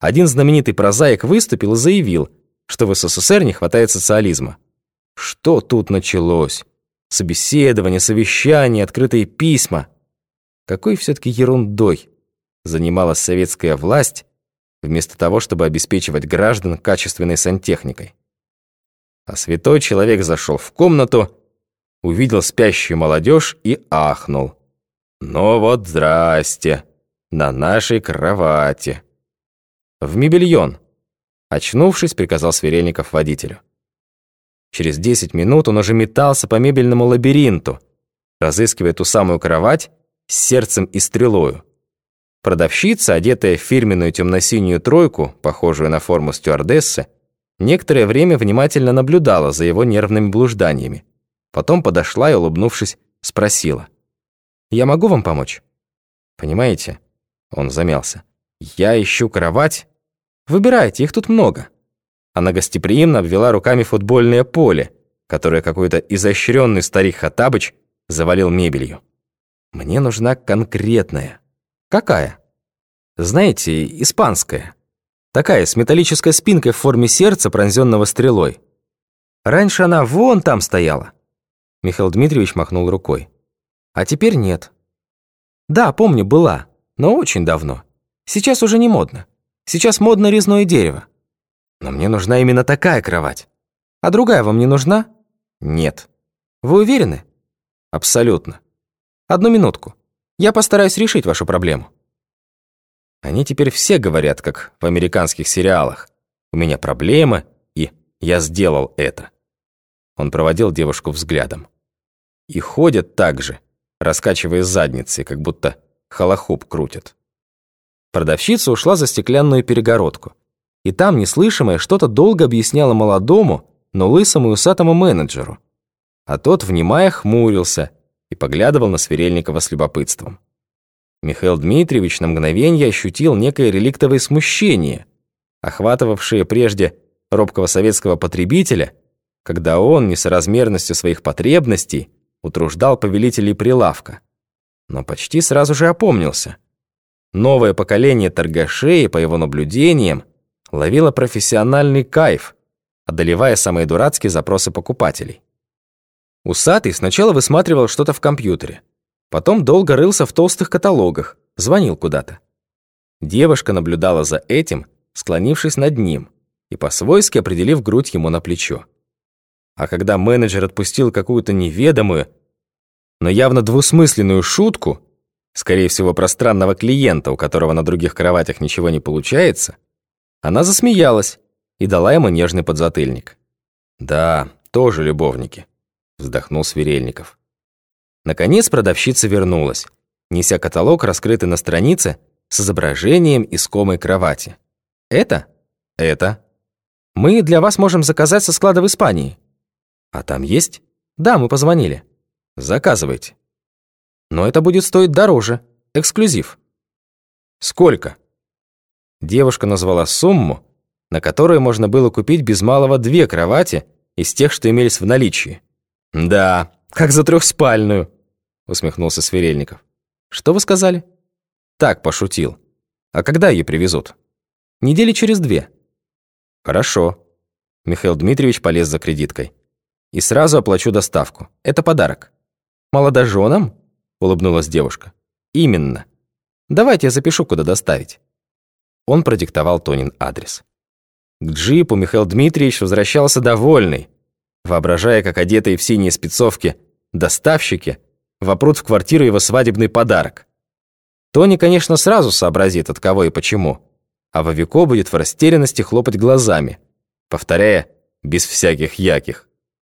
один знаменитый прозаик выступил и заявил, что в СССР не хватает социализма. Что тут началось? Собеседование, совещание, открытые письма. Какой все-таки ерундой занималась советская власть, вместо того, чтобы обеспечивать граждан качественной сантехникой. А святой человек зашел в комнату, увидел спящую молодежь и ахнул. «Ну вот, здрасте, на нашей кровати». «В мебельон», — очнувшись, приказал Сверельников водителю. Через десять минут он уже метался по мебельному лабиринту, разыскивая ту самую кровать с сердцем и стрелою. Продавщица, одетая в фирменную темно-синюю тройку, похожую на форму стюардессы, некоторое время внимательно наблюдала за его нервными блужданиями. Потом подошла и, улыбнувшись, спросила. «Я могу вам помочь?» «Понимаете?» Он замялся. «Я ищу кровать. Выбирайте, их тут много». Она гостеприимно обвела руками футбольное поле, которое какой-то изощренный старик Хатабыч завалил мебелью. «Мне нужна конкретная». «Какая?» «Знаете, испанская. Такая, с металлической спинкой в форме сердца, пронзенного стрелой. Раньше она вон там стояла». Михаил Дмитриевич махнул рукой. «А теперь нет». «Да, помню, была, но очень давно. Сейчас уже не модно. Сейчас модно резное дерево. Но мне нужна именно такая кровать. А другая вам не нужна? Нет. Вы уверены? Абсолютно. Одну минутку. Я постараюсь решить вашу проблему». Они теперь все говорят, как в американских сериалах. «У меня проблема, и я сделал это». Он проводил девушку взглядом. И ходят так же, раскачивая задницей, как будто холохоп крутят. Продавщица ушла за стеклянную перегородку. И там неслышимое что-то долго объясняло молодому, но лысому и усатому менеджеру. А тот, внимая, хмурился – и поглядывал на Сверельникова с любопытством. Михаил Дмитриевич на мгновение ощутил некое реликтовое смущение, охватывавшее прежде робкого советского потребителя, когда он несоразмерностью своих потребностей утруждал повелителей прилавка. Но почти сразу же опомнился. Новое поколение торгашей, по его наблюдениям, ловило профессиональный кайф, одолевая самые дурацкие запросы покупателей. Усатый сначала высматривал что-то в компьютере. Потом долго рылся в толстых каталогах, звонил куда-то. Девушка наблюдала за этим, склонившись над ним и по-свойски определив грудь ему на плечо. А когда менеджер отпустил какую-то неведомую, но явно двусмысленную шутку, скорее всего, про странного клиента, у которого на других кроватях ничего не получается, она засмеялась и дала ему нежный подзатыльник. Да, тоже любовники вздохнул Сверельников. Наконец продавщица вернулась, неся каталог, раскрытый на странице, с изображением искомой кровати. «Это? Это. Мы для вас можем заказать со склада в Испании». «А там есть?» «Да, мы позвонили». «Заказывайте». «Но это будет стоить дороже. Эксклюзив». «Сколько?» Девушка назвала сумму, на которую можно было купить без малого две кровати из тех, что имелись в наличии. «Да, как за трехспальную», — усмехнулся Сверельников. «Что вы сказали?» «Так, пошутил. А когда ее привезут?» «Недели через две». «Хорошо». Михаил Дмитриевич полез за кредиткой. «И сразу оплачу доставку. Это подарок». «Молодоженам?» — улыбнулась девушка. «Именно. Давайте я запишу, куда доставить». Он продиктовал Тонин адрес. К джипу Михаил Дмитриевич возвращался довольный, воображая, как одетые в синие спецовки доставщики вопрут в квартиру его свадебный подарок. Тони, конечно, сразу сообразит, от кого и почему, а Вовико будет в растерянности хлопать глазами, повторяя «без всяких яких».